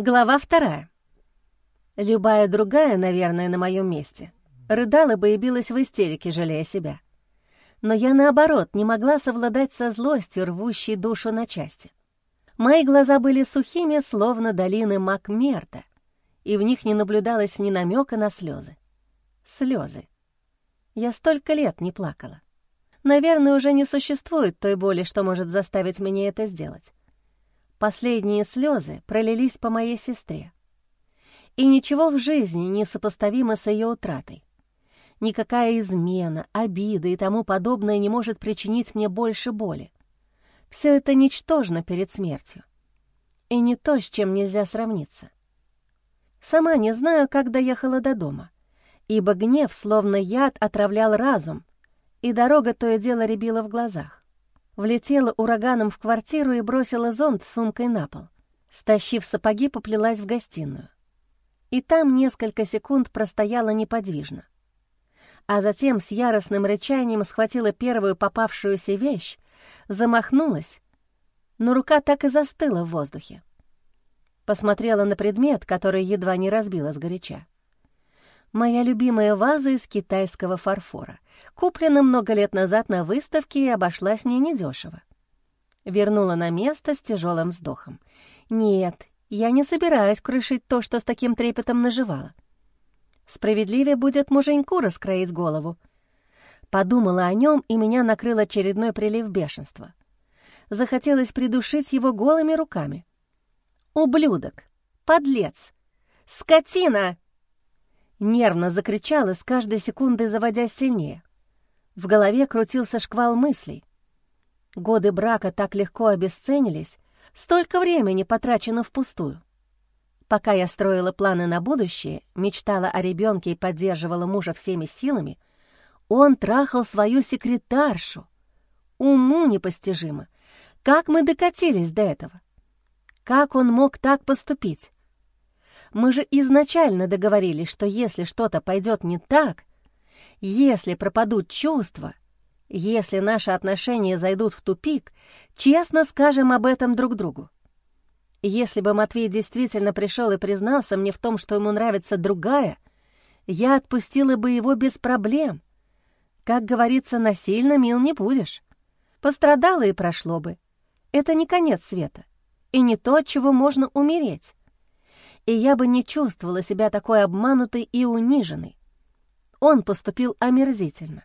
Глава вторая. Любая другая, наверное, на моем месте, рыдала бы и билась в истерике, жалея себя. Но я, наоборот, не могла совладать со злостью, рвущей душу на части. Мои глаза были сухими, словно долины Макмерта, и в них не наблюдалось ни намека на слезы. Слезы. Я столько лет не плакала. Наверное, уже не существует той боли, что может заставить меня это сделать. Последние слезы пролились по моей сестре. И ничего в жизни не сопоставимо с ее утратой. Никакая измена, обида и тому подобное не может причинить мне больше боли. Все это ничтожно перед смертью. И не то, с чем нельзя сравниться. Сама не знаю, как доехала до дома, ибо гнев, словно яд, отравлял разум, и дорога то и дело рябила в глазах влетела ураганом в квартиру и бросила зонт с сумкой на пол. Стащив сапоги, поплелась в гостиную. И там несколько секунд простояла неподвижно. А затем с яростным рычанием схватила первую попавшуюся вещь, замахнулась, но рука так и застыла в воздухе. Посмотрела на предмет, который едва не разбила сгоряча. Моя любимая ваза из китайского фарфора, куплена много лет назад на выставке и обошлась мне недешево. Вернула на место с тяжелым вздохом. Нет, я не собираюсь крышить то, что с таким трепетом наживала. Справедливее будет муженьку раскроить голову. Подумала о нем, и меня накрыл очередной прилив бешенства. Захотелось придушить его голыми руками. «Ублюдок! Подлец! Скотина!» Нервно закричала, с каждой секундой заводясь сильнее. В голове крутился шквал мыслей. Годы брака так легко обесценились, столько времени потрачено впустую. Пока я строила планы на будущее, мечтала о ребенке и поддерживала мужа всеми силами, он трахал свою секретаршу. Уму непостижимо. Как мы докатились до этого? Как он мог так поступить? Мы же изначально договорились, что если что-то пойдет не так, если пропадут чувства, если наши отношения зайдут в тупик, честно скажем об этом друг другу. Если бы Матвей действительно пришел и признался мне в том, что ему нравится другая, я отпустила бы его без проблем. Как говорится, насильно мил не будешь. Пострадало и прошло бы. Это не конец света. И не то, чего можно умереть и я бы не чувствовала себя такой обманутой и униженной. Он поступил омерзительно,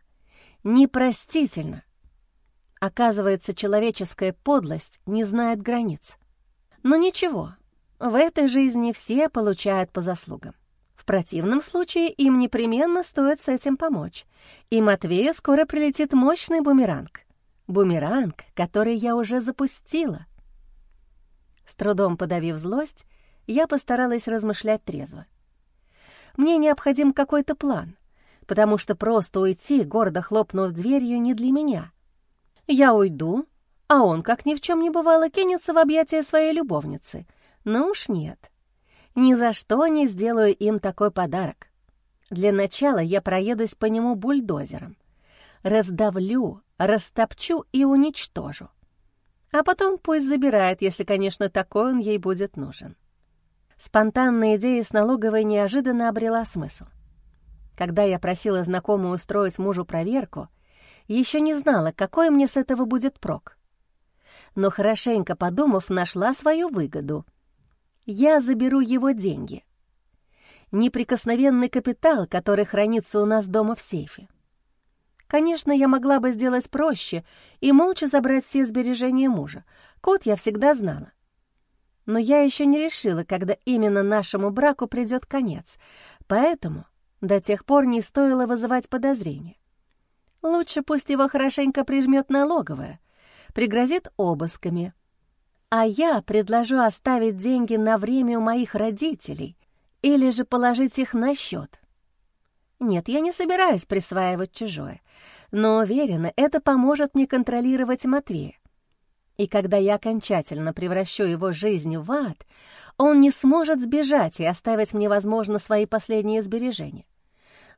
непростительно. Оказывается, человеческая подлость не знает границ. Но ничего, в этой жизни все получают по заслугам. В противном случае им непременно стоит с этим помочь, и Матвею скоро прилетит мощный бумеранг. Бумеранг, который я уже запустила. С трудом подавив злость, я постаралась размышлять трезво. Мне необходим какой-то план, потому что просто уйти, гордо хлопнув дверью, не для меня. Я уйду, а он, как ни в чем не бывало, кинется в объятия своей любовницы. Но уж нет. Ни за что не сделаю им такой подарок. Для начала я проедусь по нему бульдозером. Раздавлю, растопчу и уничтожу. А потом пусть забирает, если, конечно, такой он ей будет нужен. Спонтанная идея с налоговой неожиданно обрела смысл. Когда я просила знакомую устроить мужу проверку, еще не знала, какой мне с этого будет прок. Но хорошенько подумав, нашла свою выгоду. Я заберу его деньги. Неприкосновенный капитал, который хранится у нас дома в сейфе. Конечно, я могла бы сделать проще и молча забрать все сбережения мужа. Код я всегда знала. Но я еще не решила, когда именно нашему браку придет конец, поэтому до тех пор не стоило вызывать подозрения. Лучше пусть его хорошенько прижмет налоговая, пригрозит обысками. А я предложу оставить деньги на время у моих родителей или же положить их на счет. Нет, я не собираюсь присваивать чужое, но уверена, это поможет мне контролировать Матвея. И когда я окончательно превращу его жизнь в ад, он не сможет сбежать и оставить мне, возможно, свои последние сбережения.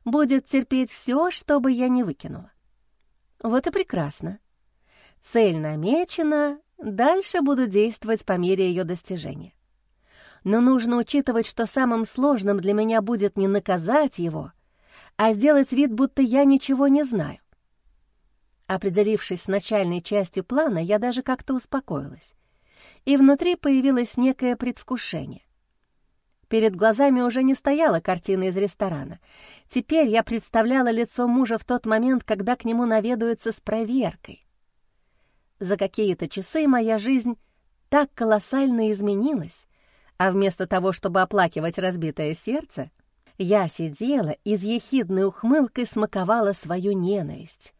Будет терпеть все, что бы я не выкинула. Вот и прекрасно. Цель намечена, дальше буду действовать по мере ее достижения. Но нужно учитывать, что самым сложным для меня будет не наказать его, а сделать вид, будто я ничего не знаю. Определившись с начальной частью плана, я даже как-то успокоилась, и внутри появилось некое предвкушение. Перед глазами уже не стояла картина из ресторана. Теперь я представляла лицо мужа в тот момент, когда к нему наведаются с проверкой. За какие-то часы моя жизнь так колоссально изменилась, а вместо того, чтобы оплакивать разбитое сердце, я сидела и с ехидной ухмылкой смаковала свою ненависть.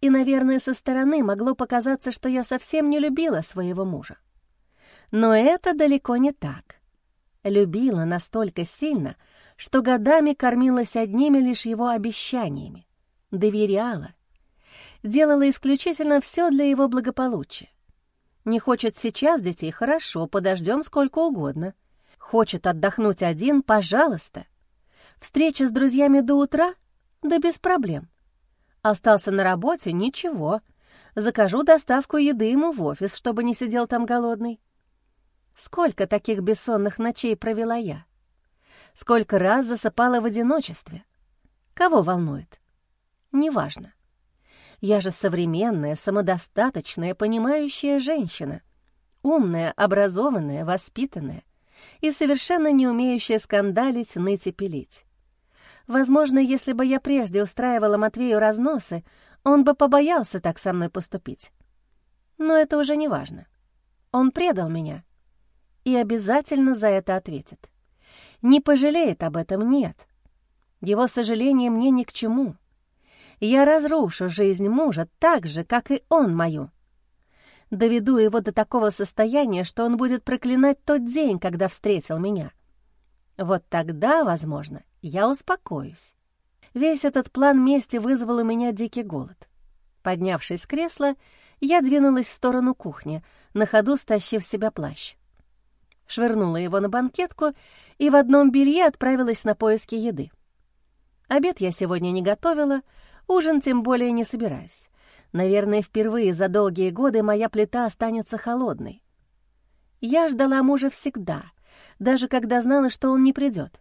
И, наверное, со стороны могло показаться, что я совсем не любила своего мужа. Но это далеко не так. Любила настолько сильно, что годами кормилась одними лишь его обещаниями, доверяла, делала исключительно все для его благополучия. Не хочет сейчас детей — хорошо, подождем сколько угодно. Хочет отдохнуть один — пожалуйста. Встреча с друзьями до утра? Да без проблем. Остался на работе? Ничего. Закажу доставку еды ему в офис, чтобы не сидел там голодный. Сколько таких бессонных ночей провела я? Сколько раз засыпала в одиночестве? Кого волнует? Неважно. Я же современная, самодостаточная, понимающая женщина. Умная, образованная, воспитанная и совершенно не умеющая скандалить, ныть и пилить. Возможно, если бы я прежде устраивала Матвею разносы, он бы побоялся так со мной поступить. Но это уже не важно. Он предал меня и обязательно за это ответит. Не пожалеет об этом, нет. Его сожаление мне ни к чему. Я разрушу жизнь мужа так же, как и он мою. Доведу его до такого состояния, что он будет проклинать тот день, когда встретил меня. Вот тогда, возможно, я успокоюсь. Весь этот план мести вызвал у меня дикий голод. Поднявшись с кресла, я двинулась в сторону кухни, на ходу стащив себя плащ. Швырнула его на банкетку и в одном белье отправилась на поиски еды. Обед я сегодня не готовила, ужин тем более не собираюсь. Наверное, впервые за долгие годы моя плита останется холодной. Я ждала мужа всегда, даже когда знала, что он не придет.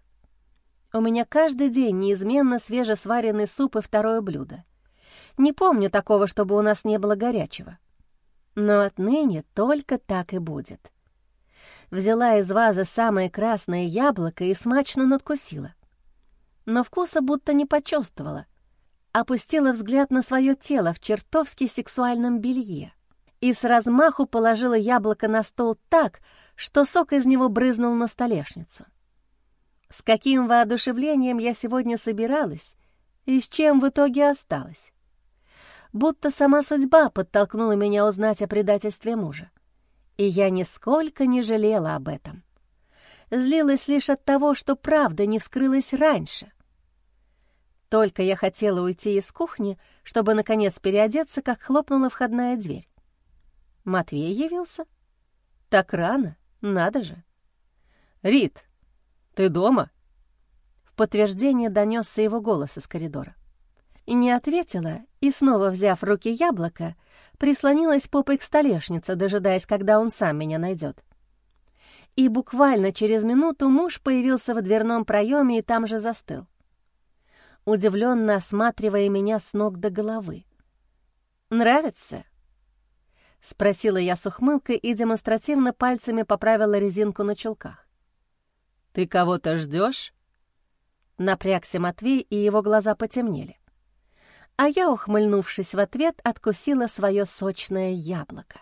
У меня каждый день неизменно свежесваренный суп и второе блюдо. Не помню такого, чтобы у нас не было горячего. Но отныне только так и будет. Взяла из вазы самое красное яблоко и смачно надкусила. Но вкуса будто не почувствовала. Опустила взгляд на свое тело в чертовски сексуальном белье и с размаху положила яблоко на стол так, что сок из него брызнул на столешницу. С каким воодушевлением я сегодня собиралась и с чем в итоге осталась. Будто сама судьба подтолкнула меня узнать о предательстве мужа. И я нисколько не жалела об этом. Злилась лишь от того, что правда не вскрылась раньше. Только я хотела уйти из кухни, чтобы, наконец, переодеться, как хлопнула входная дверь. Матвей явился? Так рано, надо же. «Рит, «Ты дома?» В подтверждение донесся его голос из коридора. И не ответила, и снова, взяв в руки яблоко, прислонилась попой к столешнице, дожидаясь, когда он сам меня найдет. И буквально через минуту муж появился в дверном проеме и там же застыл, удивленно осматривая меня с ног до головы. «Нравится?» — спросила я с ухмылкой и демонстративно пальцами поправила резинку на чулках. «Ты кого-то ждешь?» Напрягся Матвей, и его глаза потемнели. А я, ухмыльнувшись в ответ, откусила свое сочное яблоко.